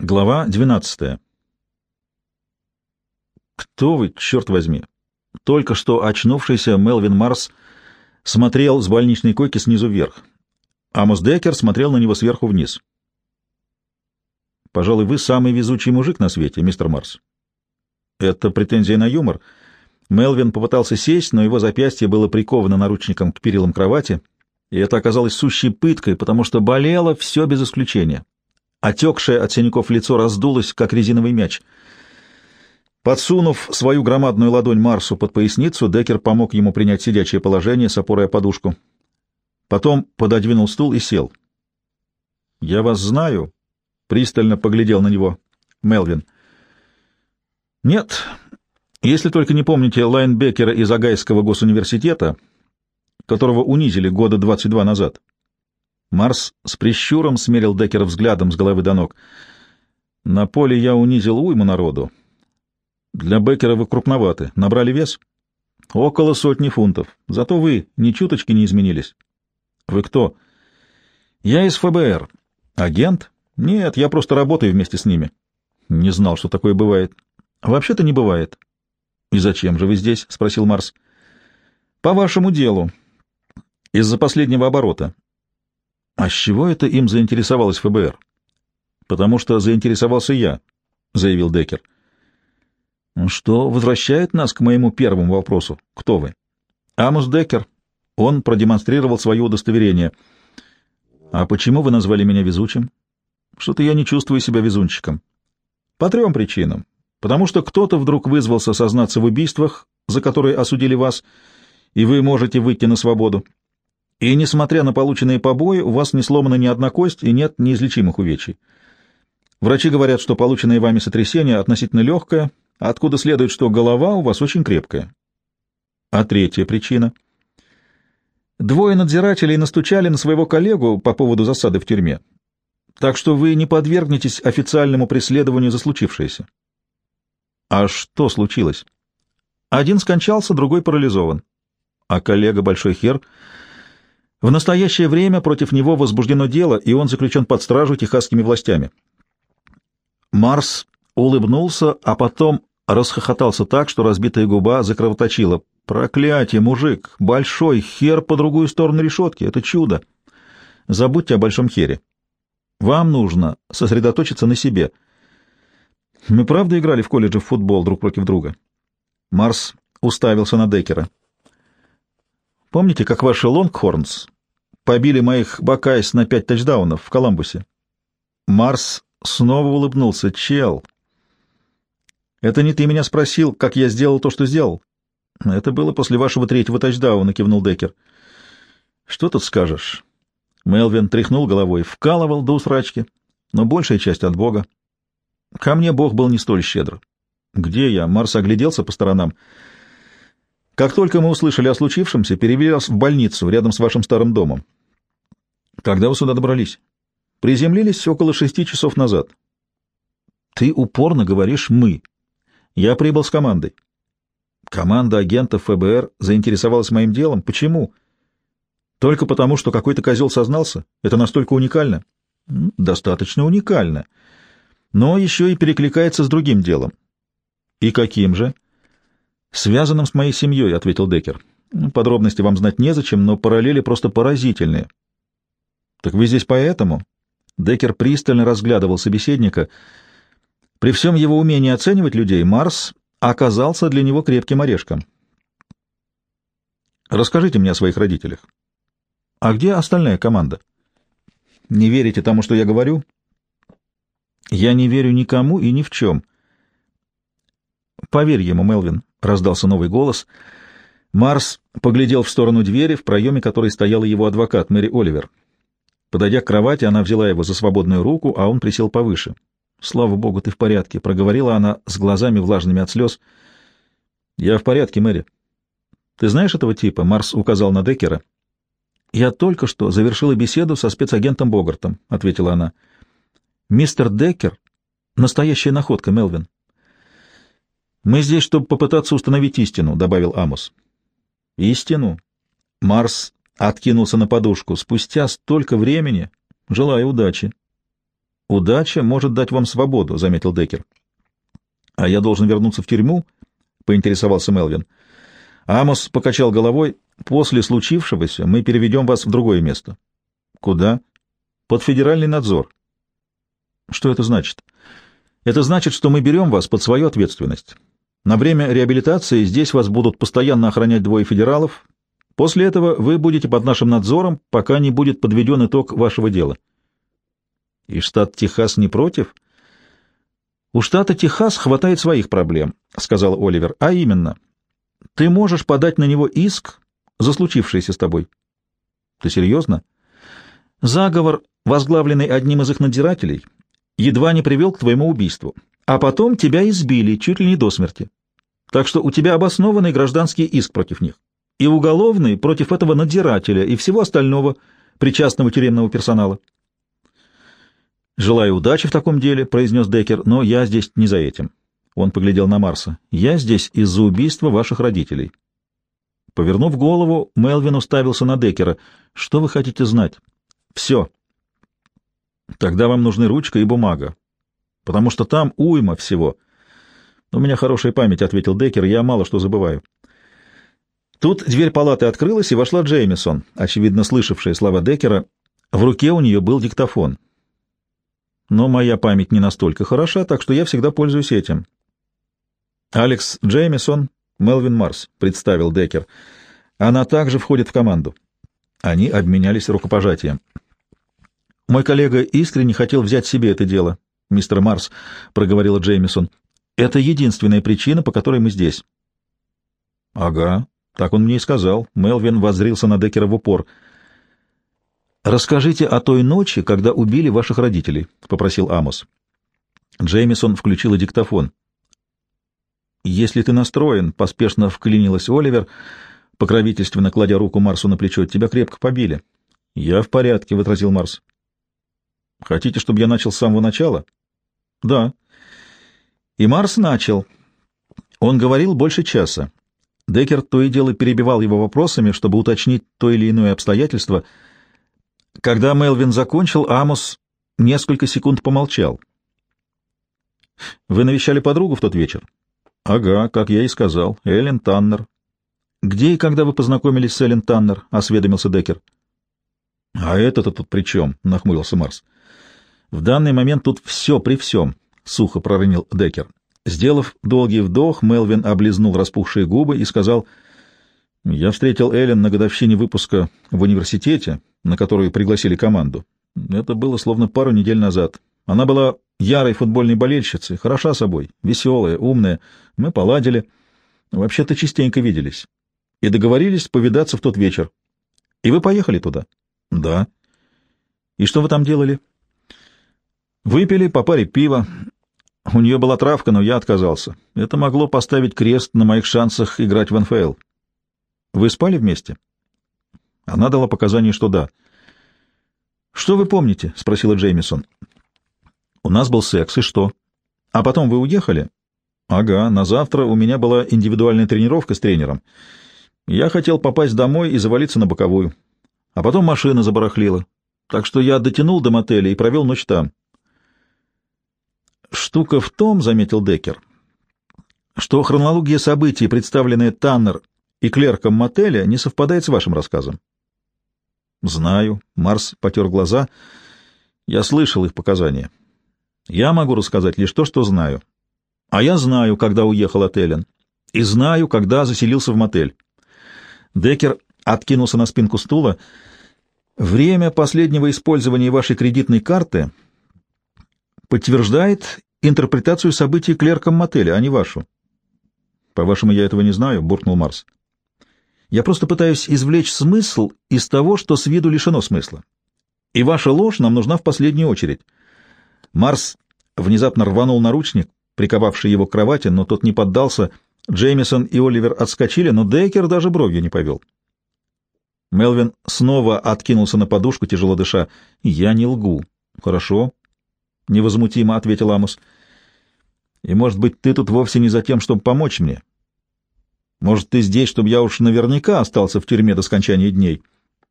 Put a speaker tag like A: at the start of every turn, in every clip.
A: Глава 12. Кто вы, черт возьми? Только что очнувшийся Мелвин Марс смотрел с больничной койки снизу вверх. Амос Деккер смотрел на него сверху вниз. Пожалуй, вы самый везучий мужик на свете, мистер Марс. Это претензия на юмор. Мелвин попытался сесть, но его запястье было приковано наручником к перилам кровати, и это оказалось сущей пыткой, потому что болело все без исключения. Отекшее от синяков лицо раздулось, как резиновый мяч. Подсунув свою громадную ладонь Марсу под поясницу, Деккер помог ему принять сидячее положение с опорой подушку. Потом пододвинул стул и сел. — Я вас знаю, — пристально поглядел на него Мелвин. — Нет, если только не помните Лайнбекера из Агайского госуниверситета, которого унизили года 22 назад. — Марс с прищуром смерил Деккера взглядом с головы до ног. «На поле я унизил уйму народу. Для Беккера вы крупноваты. Набрали вес?» «Около сотни фунтов. Зато вы ни чуточки не изменились». «Вы кто?» «Я из ФБР. Агент?» «Нет, я просто работаю вместе с ними». «Не знал, что такое бывает». «Вообще-то не бывает». «И зачем же вы здесь?» — спросил Марс. «По вашему делу. Из-за последнего оборота. А с чего это им заинтересовалось ФБР? Потому что заинтересовался я, заявил Деккер. Ну что возвращает нас к моему первому вопросу. Кто вы? Амус Деккер. Он продемонстрировал свое удостоверение. А почему вы назвали меня везучим? Что-то я не чувствую себя везунчиком. По трем причинам. Потому что кто-то вдруг вызвался сознаться в убийствах, за которые осудили вас, и вы можете выйти на свободу. И, несмотря на полученные побои, у вас не сломана ни одна кость и нет неизлечимых увечий. Врачи говорят, что полученное вами сотрясение относительно легкое, откуда следует, что голова у вас очень крепкая. А третья причина. Двое надзирателей настучали на своего коллегу по поводу засады в тюрьме, так что вы не подвергнетесь официальному преследованию за случившееся. А что случилось? Один скончался, другой парализован. А коллега Большой Хер в настоящее время против него возбуждено дело, и он заключен под стражу техасскими властями. Марс улыбнулся, а потом расхохотался так, что разбитая губа закровоточила. «Проклятие, мужик! Большой хер по другую сторону решетки! Это чудо! Забудьте о большом хере. Вам нужно сосредоточиться на себе. Мы правда играли в колледже в футбол друг против друга?» Марс уставился на Деккера. Помните, как ваши Лонгхорнс побили моих Бакайс на пять тачдаунов в Коламбусе? Марс снова улыбнулся. Чел, это не ты меня спросил, как я сделал то, что сделал? Это было после вашего третьего тачдауна, кивнул Деккер. Что тут скажешь? Мелвин тряхнул головой, вкалывал до усрачки, но большая часть от Бога. Ко мне Бог был не столь щедр. Где я? Марс огляделся по сторонам. Как только мы услышали о случившемся, перевели вас в больницу рядом с вашим старым домом. Когда вы сюда добрались? Приземлились около шести часов назад. Ты упорно говоришь «мы». Я прибыл с командой. Команда агентов ФБР заинтересовалась моим делом. Почему? Только потому, что какой-то козел сознался? Это настолько уникально? Достаточно уникально. Но еще и перекликается с другим делом. И каким же? — связанным с моей семьей, — ответил Деккер. Ну, подробности вам знать незачем, но параллели просто поразительные. — Так вы здесь поэтому? Деккер пристально разглядывал собеседника. При всем его умении оценивать людей, Марс оказался для него крепким орешком. Расскажите мне о своих родителях. А где остальная команда? Не верите тому, что я говорю? Я не верю никому и ни в чем. Поверь ему, Мелвин, — раздался новый голос. Марс поглядел в сторону двери, в проеме которой стоял его адвокат Мэри Оливер. Подойдя к кровати, она взяла его за свободную руку, а он присел повыше. «Слава богу, ты в порядке», — проговорила она с глазами влажными от слез. «Я в порядке, Мэри». «Ты знаешь этого типа?» — Марс указал на Деккера. «Я только что завершила беседу со спецагентом Богартом», — ответила она. «Мистер Деккер — настоящая находка, Мелвин. «Мы здесь, чтобы попытаться установить истину», — добавил Амос. «Истину?» Марс откинулся на подушку. «Спустя столько времени. Желаю удачи». «Удача может дать вам свободу», — заметил Деккер. «А я должен вернуться в тюрьму?» — поинтересовался Мелвин. Амос покачал головой. «После случившегося мы переведем вас в другое место». «Куда?» «Под федеральный надзор». «Что это значит?» «Это значит, что мы берем вас под свою ответственность. На время реабилитации здесь вас будут постоянно охранять двое федералов. После этого вы будете под нашим надзором, пока не будет подведен итог вашего дела». «И штат Техас не против?» «У штата Техас хватает своих проблем», — сказал Оливер. «А именно...» Ты можешь подать на него иск за случившееся с тобой. Ты серьезно? Заговор, возглавленный одним из их надзирателей, едва не привел к твоему убийству, а потом тебя избили чуть ли не до смерти. Так что у тебя обоснованный гражданский иск против них и уголовный против этого надзирателя и всего остального причастного тюремного персонала. «Желаю удачи в таком деле», — произнес Деккер, — «но я здесь не за этим. Он поглядел на Марса. «Я здесь из-за убийства ваших родителей». Повернув голову, Мелвин уставился на Деккера. «Что вы хотите знать?» «Все». «Тогда вам нужны ручка и бумага, потому что там уйма всего». «У меня хорошая память», — ответил Деккер, — «я мало что забываю». Тут дверь палаты открылась, и вошла Джеймисон, очевидно слышавшая слова Деккера. В руке у нее был диктофон. Но моя память не настолько хороша, так что я всегда пользуюсь этим. Алекс Джеймисон, Мелвин Марс, представил Деккер. Она также входит в команду. Они обменялись рукопожатием. Мой коллега искренне хотел взять себе это дело, мистер Марс, проговорила Джеймисон. Это единственная причина, по которой мы здесь. Ага, так он мне и сказал. Мелвин воззрился на Деккера в упор. Расскажите о той ночи, когда убили ваших родителей, попросил Амос. Джеймисон включила диктофон. «Если ты настроен», — поспешно вклинилась Оливер, покровительственно кладя руку Марсу на плечо, — «тебя крепко побили». «Я в порядке», — возразил Марс. «Хотите, чтобы я начал с самого начала?» «Да». И Марс начал. Он говорил больше часа. Деккер то и дело перебивал его вопросами, чтобы уточнить то или иное обстоятельство. Когда Мелвин закончил, Амос несколько секунд помолчал. «Вы навещали подругу в тот вечер?» «Ага, как я и сказал. Эллен Таннер». «Где и когда вы познакомились с Эллен Таннер?» — осведомился Деккер. «А это-то тут при чем?» — нахмурился Марс. «В данный момент тут все при всем», — сухо проронил Деккер. Сделав долгий вдох, Мелвин облизнул распухшие губы и сказал, «Я встретил Эллен на годовщине выпуска в университете, на которую пригласили команду. Это было словно пару недель назад. Она была ярой футбольной болельщицей, хороша собой, веселая, умная. Мы поладили. Вообще-то частенько виделись. И договорились повидаться в тот вечер. И вы поехали туда? Да. И что вы там делали? Выпили по паре пива. У нее была травка, но я отказался. Это могло поставить крест на моих шансах играть в НФЛ. Вы спали вместе? Она дала показания, что да. «Что вы помните?» — спросила Джеймисон. У нас был секс, и что? А потом вы уехали? Ага, на завтра у меня была индивидуальная тренировка с тренером. Я хотел попасть домой и завалиться на боковую. А потом машина забарахлила. Так что я дотянул до мотеля и провел ночь там. Штука в том, — заметил Деккер, — что хронология событий, представленная Таннер и клерком мотеля, не совпадает с вашим рассказом. Знаю. Марс потер глаза. Я слышал их показания. Я могу рассказать лишь то, что знаю. А я знаю, когда уехал от Эллен, и знаю, когда заселился в мотель. Деккер откинулся на спинку стула. Время последнего использования вашей кредитной карты подтверждает интерпретацию событий клерком мотеля, а не вашу. По-вашему, я этого не знаю, буркнул Марс. Я просто пытаюсь извлечь смысл из того, что с виду лишено смысла. И ваша ложь нам нужна в последнюю очередь. Марс внезапно рванул наручник, приковавший его к кровати, но тот не поддался. Джеймисон и Оливер отскочили, но Дейкер даже бровью не повел. Мелвин снова откинулся на подушку, тяжело дыша. «Я не лгу». «Хорошо», — невозмутимо ответил Амус. «И, может быть, ты тут вовсе не за тем, чтобы помочь мне? Может, ты здесь, чтобы я уж наверняка остался в тюрьме до скончания дней?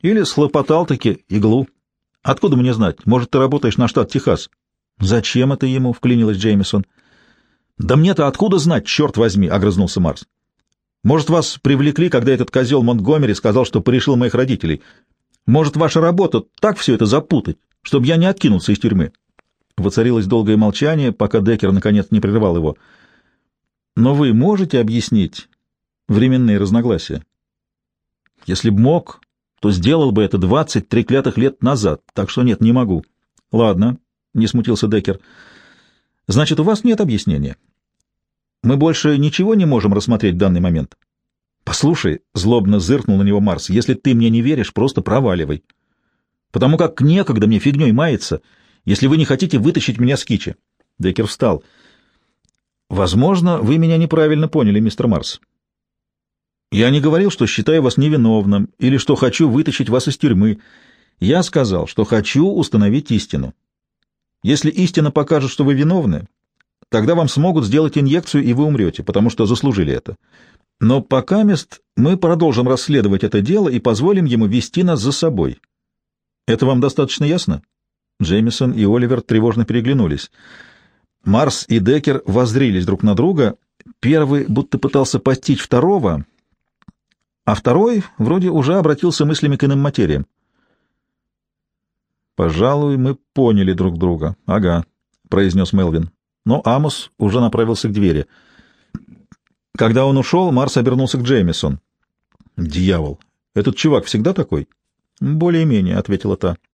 A: Или схлопотал-таки иглу? Откуда мне знать? Может, ты работаешь на штат Техас?» Зачем это ему? вклинилась Джеймисон. Да мне-то откуда знать, черт возьми, огрызнулся Марс. Может, вас привлекли, когда этот козел Монтгомери сказал, что порешил моих родителей. Может, ваша работа так все это запутать, чтобы я не откинулся из тюрьмы. Воцарилось долгое молчание, пока Деккер наконец не прервал его. Но вы можете объяснить временные разногласия? Если б мог, то сделал бы это двадцать треклятых лет назад, так что нет, не могу. Ладно, не смутился Деккер. Значит, у вас нет объяснения. Мы больше ничего не можем рассмотреть в данный момент. Послушай, злобно зыркнул на него Марс, если ты мне не веришь, просто проваливай. Потому как некогда мне фигней маяться, если вы не хотите вытащить меня с кичи. Деккер встал. Возможно, вы меня неправильно поняли, мистер Марс. Я не говорил, что считаю вас невиновным или что хочу вытащить вас из тюрьмы. Я сказал, что хочу установить истину. Если истина покажет, что вы виновны, тогда вам смогут сделать инъекцию, и вы умрете, потому что заслужили это. Но пока мест мы продолжим расследовать это дело и позволим ему вести нас за собой. Это вам достаточно ясно? Джеймисон и Оливер тревожно переглянулись. Марс и Деккер воззрились друг на друга. Первый будто пытался постичь второго, а второй вроде уже обратился мыслями к иным материям. «Пожалуй, мы поняли друг друга. Ага», — произнес Мелвин. Но Амос уже направился к двери. Когда он ушел, Марс обернулся к Джеймисон. «Дьявол! Этот чувак всегда такой?» «Более-менее», — ответила та.